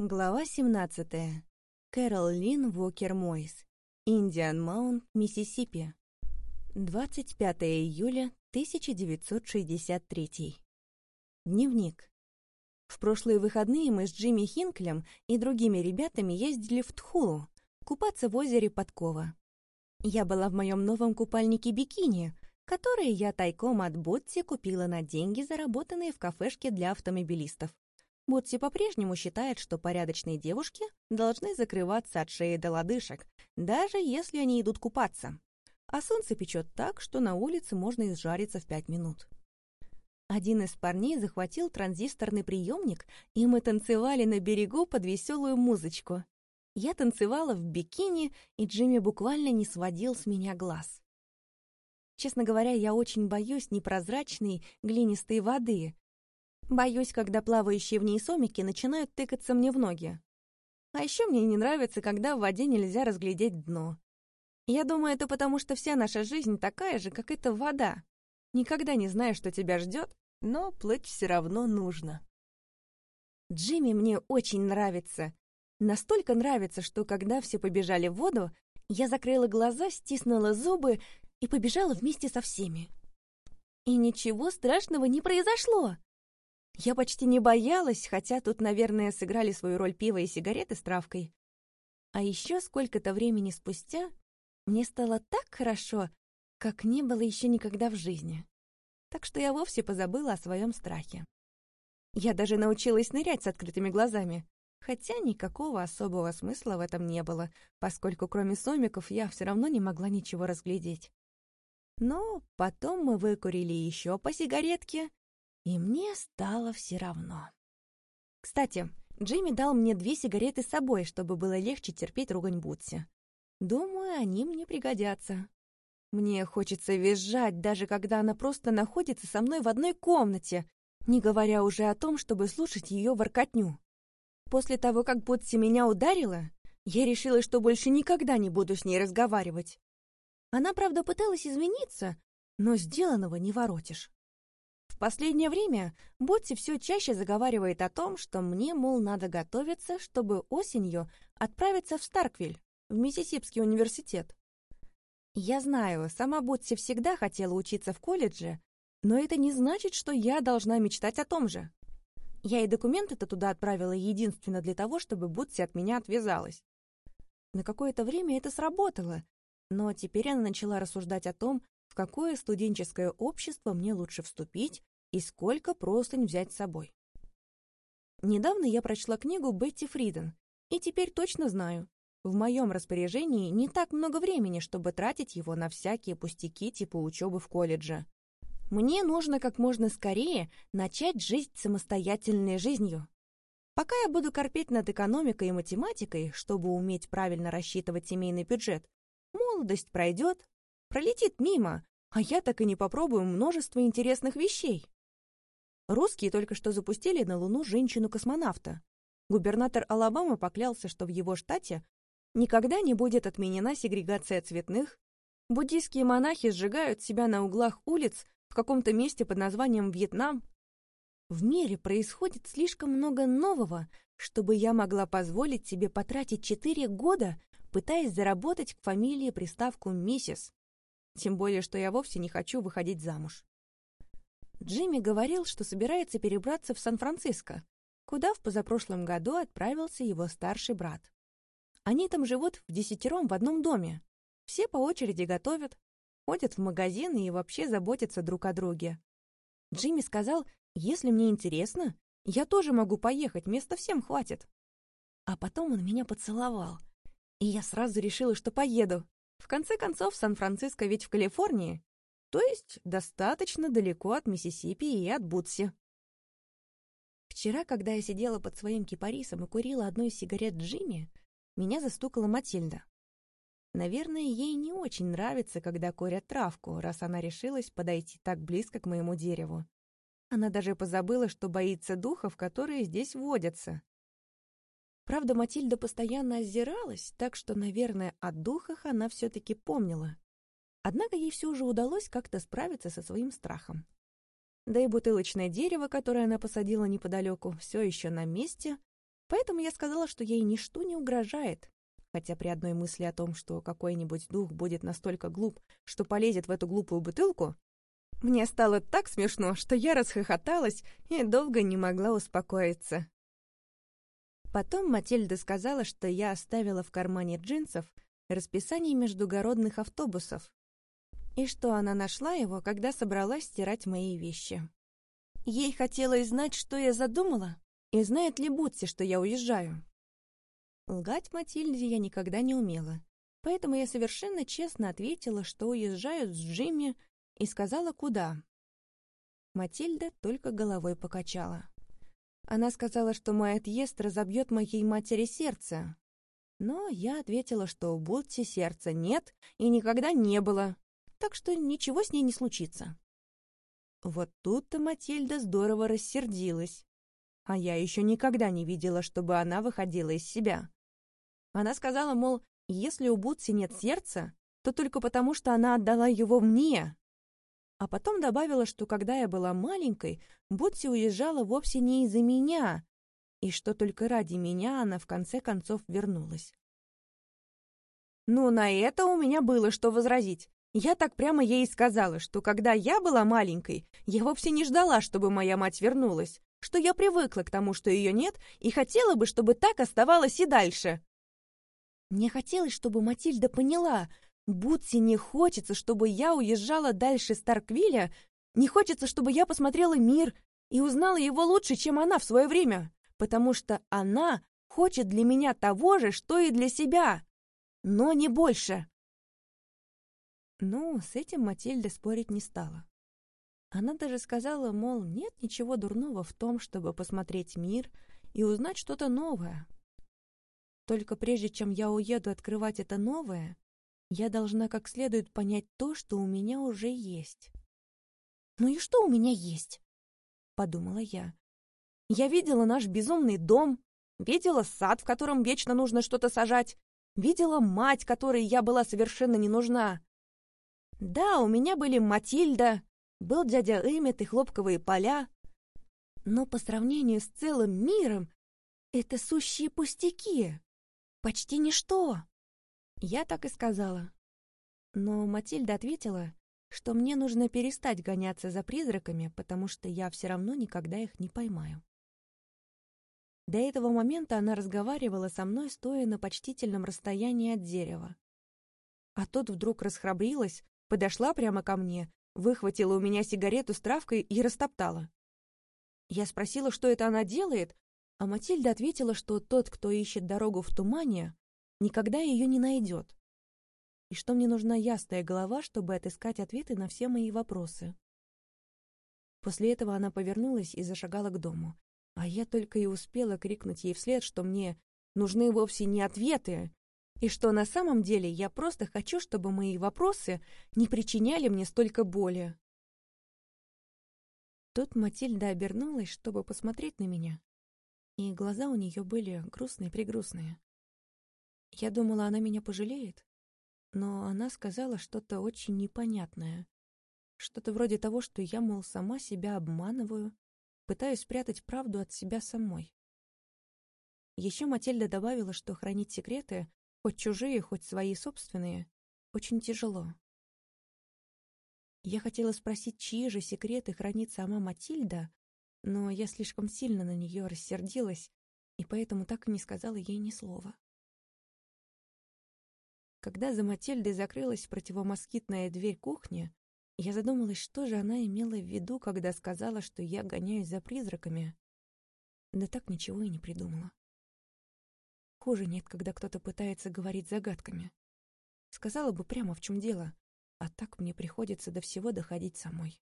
Глава 17. Кэрол Лин Вокер Мойс. Индиан Маунт, Миссисипи. 25 июля 1963. Дневник. В прошлые выходные мы с Джимми Хинклем и другими ребятами ездили в Тхулу, купаться в озере Подкова. Я была в моем новом купальнике бикини, который я тайком от Ботти купила на деньги, заработанные в кафешке для автомобилистов. Ботти по-прежнему считает, что порядочные девушки должны закрываться от шеи до лодыжек, даже если они идут купаться. А солнце печет так, что на улице можно изжариться в пять минут. Один из парней захватил транзисторный приемник, и мы танцевали на берегу под веселую музычку. Я танцевала в бикини, и Джимми буквально не сводил с меня глаз. Честно говоря, я очень боюсь непрозрачной глинистой воды, Боюсь, когда плавающие в ней сомики начинают тыкаться мне в ноги. А еще мне не нравится, когда в воде нельзя разглядеть дно. Я думаю, это потому, что вся наша жизнь такая же, как эта вода. Никогда не знаешь, что тебя ждет, но плыть все равно нужно. Джимми мне очень нравится. Настолько нравится, что когда все побежали в воду, я закрыла глаза, стиснула зубы и побежала вместе со всеми. И ничего страшного не произошло. Я почти не боялась, хотя тут, наверное, сыграли свою роль пиво и сигареты с травкой. А еще сколько-то времени спустя мне стало так хорошо, как не было еще никогда в жизни. Так что я вовсе позабыла о своем страхе. Я даже научилась нырять с открытыми глазами, хотя никакого особого смысла в этом не было, поскольку кроме сомиков я все равно не могла ничего разглядеть. Но потом мы выкурили еще по сигаретке, и мне стало все равно. Кстати, Джимми дал мне две сигареты с собой, чтобы было легче терпеть ругань Бутси. Думаю, они мне пригодятся. Мне хочется визжать, даже когда она просто находится со мной в одной комнате, не говоря уже о том, чтобы слушать ее воркотню. После того, как Бутси меня ударила, я решила, что больше никогда не буду с ней разговаривать. Она, правда, пыталась извиниться, но сделанного не воротишь. Последнее время Ботти все чаще заговаривает о том, что мне, мол, надо готовиться, чтобы осенью отправиться в Старквиль, в Миссисипский университет. Я знаю, сама Ботти всегда хотела учиться в колледже, но это не значит, что я должна мечтать о том же. Я и документы-то туда отправила единственно для того, чтобы Ботти от меня отвязалась. На какое-то время это сработало, но теперь она начала рассуждать о том, в какое студенческое общество мне лучше вступить и сколько простынь взять с собой. Недавно я прочла книгу Бетти Фриден, и теперь точно знаю, в моем распоряжении не так много времени, чтобы тратить его на всякие пустяки типа учебы в колледже. Мне нужно как можно скорее начать жить самостоятельной жизнью. Пока я буду корпеть над экономикой и математикой, чтобы уметь правильно рассчитывать семейный бюджет, молодость пройдет, пролетит мимо, а я так и не попробую множество интересных вещей. Русские только что запустили на Луну женщину-космонавта. Губернатор Алабамы поклялся, что в его штате никогда не будет отменена сегрегация цветных. Буддийские монахи сжигают себя на углах улиц в каком-то месте под названием Вьетнам. В мире происходит слишком много нового, чтобы я могла позволить себе потратить четыре года, пытаясь заработать к фамилии приставку «миссис». Тем более, что я вовсе не хочу выходить замуж. Джимми говорил, что собирается перебраться в Сан-Франциско, куда в позапрошлом году отправился его старший брат. Они там живут в десятером в одном доме. Все по очереди готовят, ходят в магазин и вообще заботятся друг о друге. Джимми сказал, если мне интересно, я тоже могу поехать, места всем хватит. А потом он меня поцеловал, и я сразу решила, что поеду. В конце концов, Сан-Франциско ведь в Калифорнии, то есть достаточно далеко от Миссисипи и от Бутси. Вчера, когда я сидела под своим кипарисом и курила одну из сигарет Джимми, меня застукала Матильда. Наверное, ей не очень нравится, когда курят травку, раз она решилась подойти так близко к моему дереву. Она даже позабыла, что боится духов, которые здесь водятся. Правда, Матильда постоянно озиралась, так что, наверное, о духах она все-таки помнила. Однако ей все же удалось как-то справиться со своим страхом. Да и бутылочное дерево, которое она посадила неподалеку, все еще на месте, Поэтому я сказала, что ей ничто не угрожает, хотя при одной мысли о том, что какой-нибудь дух будет настолько глуп, что полезет в эту глупую бутылку, мне стало так смешно, что я расхохоталась и долго не могла успокоиться. Потом Матильда сказала, что я оставила в кармане джинсов расписание междугородных автобусов, и что она нашла его, когда собралась стирать мои вещи. Ей хотелось знать, что я задумала, и знает ли Бутси, что я уезжаю. Лгать Матильде я никогда не умела, поэтому я совершенно честно ответила, что уезжаю с Джимми, и сказала, куда. Матильда только головой покачала. Она сказала, что мой отъезд разобьет моей матери сердце. Но я ответила, что у Ботти сердца нет и никогда не было, так что ничего с ней не случится. Вот тут-то Матильда здорово рассердилась. А я еще никогда не видела, чтобы она выходила из себя. Она сказала, мол, если у Бутси нет сердца, то только потому, что она отдала его мне, а потом добавила, что когда я была маленькой, Бутси уезжала вовсе не из-за меня, и что только ради меня она в конце концов вернулась. Ну, на это у меня было что возразить. Я так прямо ей сказала, что когда я была маленькой, я вовсе не ждала, чтобы моя мать вернулась, что я привыкла к тому, что ее нет, и хотела бы, чтобы так оставалось и дальше. Мне хотелось, чтобы Матильда поняла, Бутси не хочется, чтобы я уезжала дальше Старквилля, не хочется, чтобы я посмотрела мир и узнала его лучше, чем она в свое время, потому что она хочет для меня того же, что и для себя, но не больше. Ну, с этим Матильда спорить не стала. Она даже сказала, мол, нет ничего дурного в том, чтобы посмотреть мир и узнать что-то новое. Только прежде чем я уеду открывать это новое, я должна как следует понять то, что у меня уже есть. «Ну и что у меня есть?» — подумала я. «Я видела наш безумный дом, видела сад, в котором вечно нужно что-то сажать, видела мать, которой я была совершенно не нужна. Да, у меня были Матильда, был дядя Эммет и хлопковые поля, но по сравнению с целым миром это сущие пустяки, почти ничто. Я так и сказала. Но Матильда ответила, что мне нужно перестать гоняться за призраками, потому что я все равно никогда их не поймаю. До этого момента она разговаривала со мной, стоя на почтительном расстоянии от дерева. А тут вдруг расхрабрилась, подошла прямо ко мне, выхватила у меня сигарету с травкой и растоптала. Я спросила, что это она делает, а Матильда ответила, что тот, кто ищет дорогу в тумане, никогда ее не найдет. И что мне нужна ясная голова, чтобы отыскать ответы на все мои вопросы. После этого она повернулась и зашагала к дому. А я только и успела крикнуть ей вслед, что мне нужны вовсе не ответы, и что на самом деле я просто хочу, чтобы мои вопросы не причиняли мне столько боли. Тут Матильда обернулась, чтобы посмотреть на меня, и глаза у нее были грустные-прегрустные. Я думала, она меня пожалеет, но она сказала что-то очень непонятное. Что-то вроде того, что я, мол, сама себя обманываю, пытаюсь спрятать правду от себя самой. Еще Матильда добавила, что хранить секреты, хоть чужие, хоть свои собственные, очень тяжело. Я хотела спросить, чьи же секреты хранит сама Матильда, но я слишком сильно на нее рассердилась, и поэтому так и не сказала ей ни слова. Когда за Матильдой закрылась противомоскитная дверь кухни, я задумалась, что же она имела в виду, когда сказала, что я гоняюсь за призраками. Да так ничего и не придумала. Хуже нет, когда кто-то пытается говорить загадками. Сказала бы прямо, в чем дело, а так мне приходится до всего доходить самой.